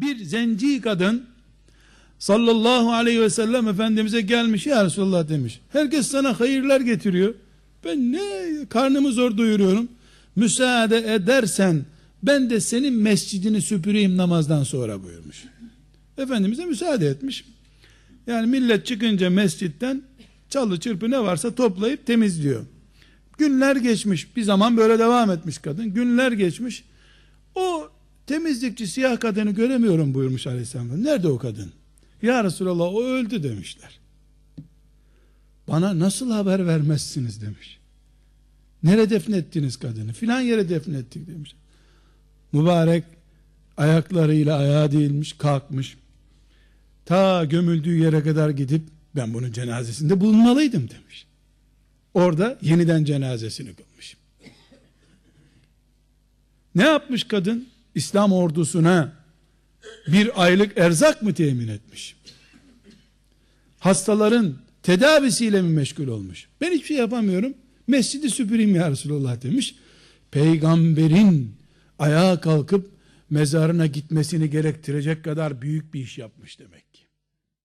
Bir zenci kadın sallallahu aleyhi ve sellem Efendimiz'e gelmiş ya Resulullah demiş. Herkes sana hayırlar getiriyor. Ben ne karnımı zor doyuruyorum. Müsaade edersen ben de senin mescidini süpüreyim namazdan sonra buyurmuş. Efendimiz'e müsaade etmiş. Yani millet çıkınca mescitten çalı çırpı ne varsa toplayıp temizliyor. Günler geçmiş. Bir zaman böyle devam etmiş kadın. Günler geçmiş. O temizlikçi siyah kadını göremiyorum buyurmuş aleyhisselam. Nerede o kadın? Ya Resulallah o öldü demişler. Bana nasıl haber vermezsiniz demiş. Nerede defnettiniz kadını? Filan yere defnettik demiş. Mübarek ayaklarıyla ayağa değilmiş, kalkmış. Ta gömüldüğü yere kadar gidip ben bunun cenazesinde bulunmalıydım demiş. Orada yeniden cenazesini kılmış. Ne yapmış kadın? İslam ordusuna bir aylık erzak mı temin etmiş? Hastaların tedavisiyle mi meşgul olmuş? Ben hiçbir şey yapamıyorum. Mescidi süpüreyim ya Resulullah demiş. Peygamberin ayağa kalkıp mezarına gitmesini gerektirecek kadar büyük bir iş yapmış demek ki.